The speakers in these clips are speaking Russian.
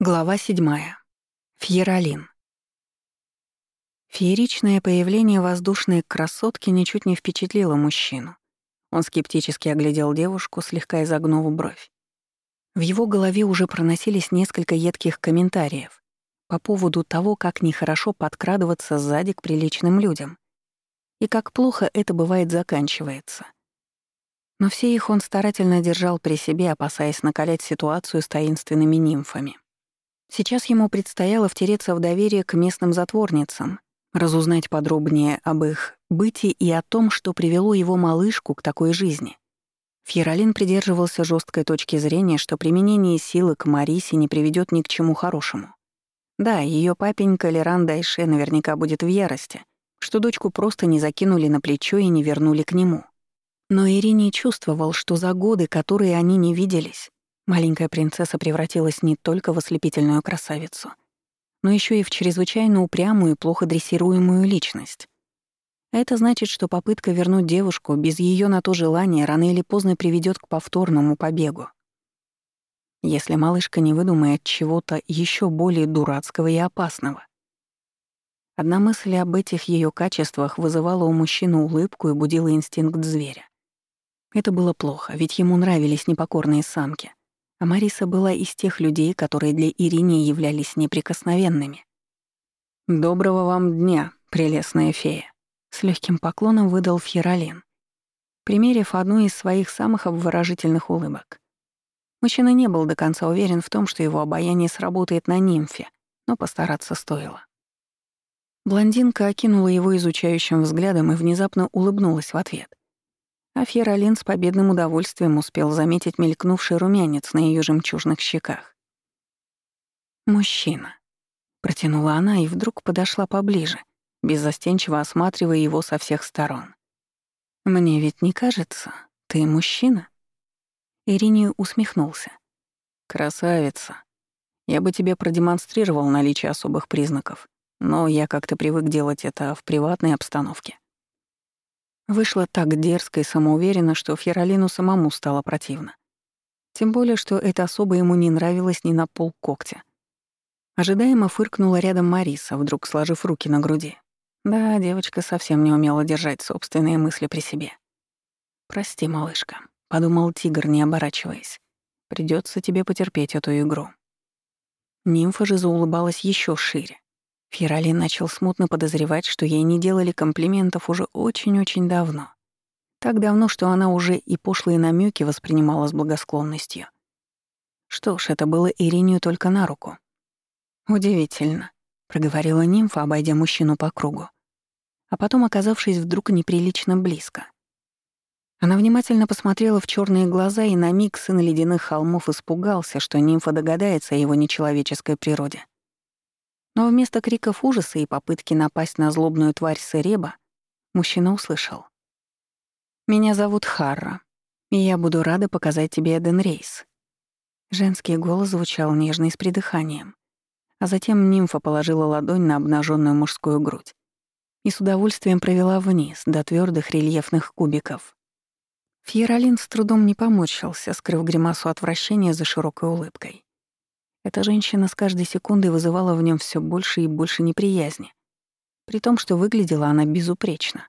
Глава 7. Фьеролин. Фееричное появление воздушной красотки ничуть не впечатлило мужчину. Он скептически оглядел девушку, слегка изогнув бровь. В его голове уже проносились несколько едких комментариев по поводу того, как нехорошо подкрадываться сзади к приличным людям и как плохо это бывает заканчивается. Но все их он старательно держал при себе, опасаясь накалять ситуацию с таинственными нимфами. Сейчас ему предстояло втереться в доверие к местным затворницам, разузнать подробнее об их бытии и о том, что привело его малышку к такой жизни. Фьеролин придерживался жесткой точки зрения, что применение силы к Марисе не приведет ни к чему хорошему. Да, ее папенька Леран Дайше наверняка будет в ярости, что дочку просто не закинули на плечо и не вернули к нему. Но Ирине чувствовал, что за годы, которые они не виделись, Маленькая принцесса превратилась не только в ослепительную красавицу, но еще и в чрезвычайно упрямую и плохо дрессируемую личность. Это значит, что попытка вернуть девушку без ее на то желания рано или поздно приведет к повторному побегу. Если малышка не выдумает чего-то еще более дурацкого и опасного. Одна мысль об этих ее качествах вызывала у мужчины улыбку и будила инстинкт зверя. Это было плохо, ведь ему нравились непокорные самки. А Мариса была из тех людей, которые для Ирине являлись неприкосновенными. «Доброго вам дня, прелестная фея», — с легким поклоном выдал Фьеролин, примерив одну из своих самых обворожительных улыбок. Мужчина не был до конца уверен в том, что его обаяние сработает на нимфе, но постараться стоило. Блондинка окинула его изучающим взглядом и внезапно улыбнулась в ответ. А Фьеролин с победным удовольствием успел заметить мелькнувший румянец на ее жемчужных щеках. «Мужчина», — протянула она и вдруг подошла поближе, беззастенчиво осматривая его со всех сторон. «Мне ведь не кажется, ты мужчина?» Ирине усмехнулся. «Красавица. Я бы тебе продемонстрировал наличие особых признаков, но я как-то привык делать это в приватной обстановке». Вышло так дерзко и самоуверенно, что Фьеролину самому стало противно. Тем более, что это особо ему не нравилось ни на пол когтя. Ожидаемо фыркнула рядом Мариса, вдруг сложив руки на груди. Да, девочка совсем не умела держать собственные мысли при себе. «Прости, малышка», — подумал тигр, не оборачиваясь. Придется тебе потерпеть эту игру». Нимфа же заулыбалась еще шире. Фирали начал смутно подозревать, что ей не делали комплиментов уже очень-очень давно. Так давно, что она уже и пошлые намеки воспринимала с благосклонностью. Что ж, это было Иринию только на руку. «Удивительно», — проговорила нимфа, обойдя мужчину по кругу, а потом оказавшись вдруг неприлично близко. Она внимательно посмотрела в черные глаза, и на миг сын ледяных холмов испугался, что нимфа догадается о его нечеловеческой природе. Но вместо криков ужаса и попытки напасть на злобную тварь Сереба, мужчина услышал. «Меня зовут Харра, и я буду рада показать тебе Эден Рейс». Женский голос звучал нежно и с придыханием, а затем нимфа положила ладонь на обнаженную мужскую грудь и с удовольствием провела вниз до твердых рельефных кубиков. Фьеролин с трудом не помочился, скрыв гримасу отвращения за широкой улыбкой. Эта женщина с каждой секундой вызывала в нем все больше и больше неприязни, при том, что выглядела она безупречно.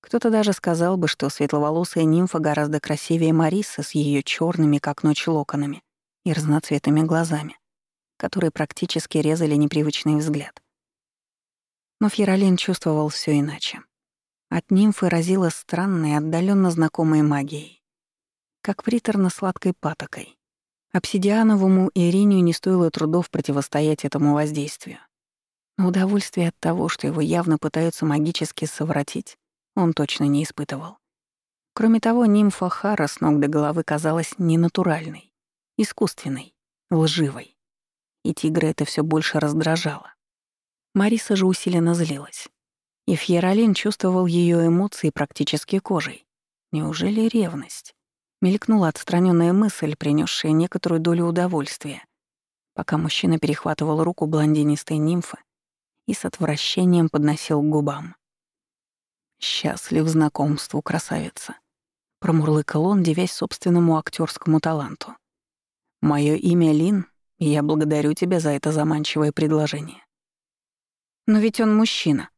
Кто-то даже сказал бы, что светловолосая нимфа гораздо красивее Марисы с ее черными, как ночь, локонами и разноцветными глазами, которые практически резали непривычный взгляд. Но Фьеролин чувствовал все иначе. От нимфы разило странной, отдаленно знакомой магией, как приторно-сладкой патокой. Обсидиановому Иринию не стоило трудов противостоять этому воздействию. Но удовольствие от того, что его явно пытаются магически совратить, он точно не испытывал. Кроме того, нимфа Хара с ног до головы казалась ненатуральной, искусственной, лживой. И тигра это все больше раздражало. Мариса же усиленно злилась. И Фьеролин чувствовал ее эмоции практически кожей. Неужели ревность? Мелькнула отстраненная мысль, принесшая некоторую долю удовольствия, пока мужчина перехватывал руку блондинистой нимфы и с отвращением подносил к губам. «Счастлив знакомству, красавица», — промурлыкал он, девясь собственному актерскому таланту. «Моё имя Лин, и я благодарю тебя за это заманчивое предложение. Но ведь он мужчина.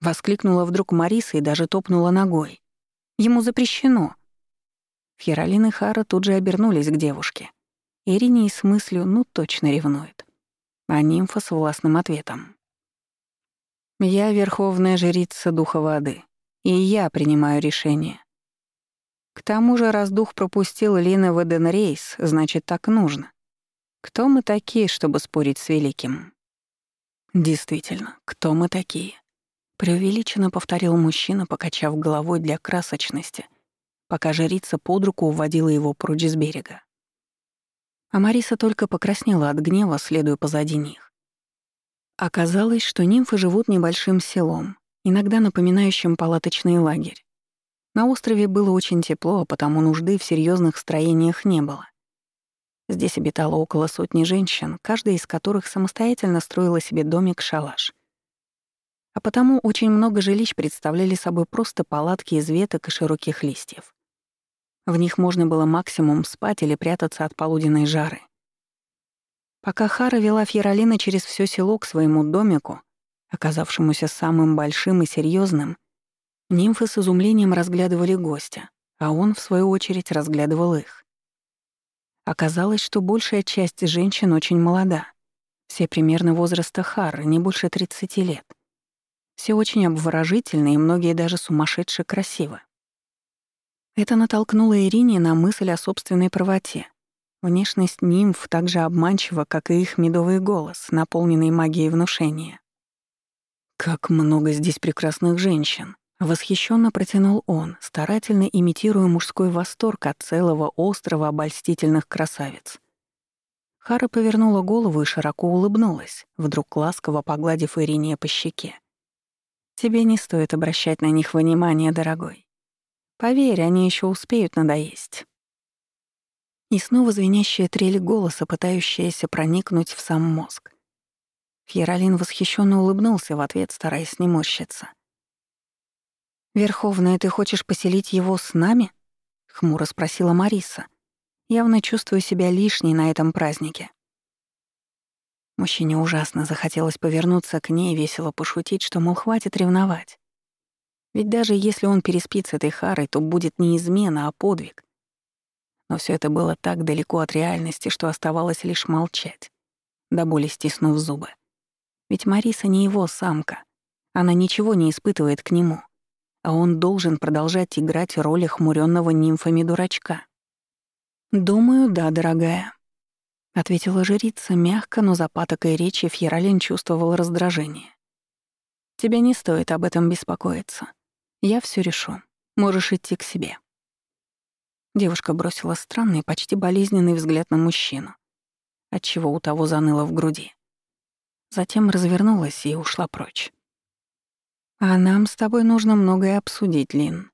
Воскликнула вдруг Мариса и даже топнула ногой. Ему запрещено. Фьеролин и Хара тут же обернулись к девушке. Ирине с мыслью «ну точно ревнует». А нимфа с властным ответом. «Я верховная жрица Духа Воды, и я принимаю решение. К тому же, раз дух пропустил Лина в Эденрейс, значит, так нужно. Кто мы такие, чтобы спорить с Великим?» «Действительно, кто мы такие?» Преувеличенно повторил мужчина, покачав головой для красочности, пока жрица под руку уводила его прочь с берега. А Мариса только покраснела от гнева, следуя позади них. Оказалось, что нимфы живут небольшим селом, иногда напоминающим палаточный лагерь. На острове было очень тепло, а потому нужды в серьезных строениях не было. Здесь обитало около сотни женщин, каждая из которых самостоятельно строила себе домик-шалаш. А потому очень много жилищ представляли собой просто палатки из веток и широких листьев. В них можно было максимум спать или прятаться от полуденной жары. Пока Хара вела Фьеролина через все село к своему домику, оказавшемуся самым большим и серьезным, нимфы с изумлением разглядывали гостя, а он, в свою очередь, разглядывал их. Оказалось, что большая часть женщин очень молода. Все примерно возраста Хары, не больше 30 лет. Все очень обворожительны и многие даже сумасшедше красивы. Это натолкнуло Ирине на мысль о собственной правоте. Внешность нимф так же обманчива, как и их медовый голос, наполненный магией внушения. «Как много здесь прекрасных женщин!» — восхищенно протянул он, старательно имитируя мужской восторг от целого острова обольстительных красавиц. Хара повернула голову и широко улыбнулась, вдруг ласково погладив Ирине по щеке. «Тебе не стоит обращать на них внимание, дорогой. Поверь, они еще успеют надоесть. И снова звенящая трель голоса, пытающаяся проникнуть в сам мозг. Фьеролин восхищенно улыбнулся в ответ, стараясь не морщиться. «Верховная, ты хочешь поселить его с нами?» — хмуро спросила Мариса. «Явно чувствую себя лишней на этом празднике». Мужчине ужасно захотелось повернуться к ней весело пошутить, что, мол, хватит ревновать. Ведь даже если он переспит с этой Харой, то будет не измена, а подвиг. Но все это было так далеко от реальности, что оставалось лишь молчать, до боли стиснув зубы. Ведь Мариса не его самка. Она ничего не испытывает к нему. А он должен продолжать играть роль охмуренного нимфами дурачка. «Думаю, да, дорогая», — ответила жрица мягко, но за патокой речи Фьеролин чувствовал раздражение. «Тебе не стоит об этом беспокоиться. Я все решу. Можешь идти к себе». Девушка бросила странный, почти болезненный взгляд на мужчину, отчего у того заныло в груди. Затем развернулась и ушла прочь. «А нам с тобой нужно многое обсудить, Лин».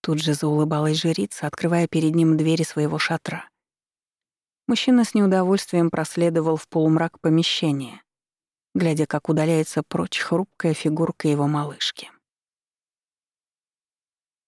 Тут же заулыбалась жрица, открывая перед ним двери своего шатра. Мужчина с неудовольствием проследовал в полумрак помещения, глядя, как удаляется прочь хрупкая фигурка его малышки.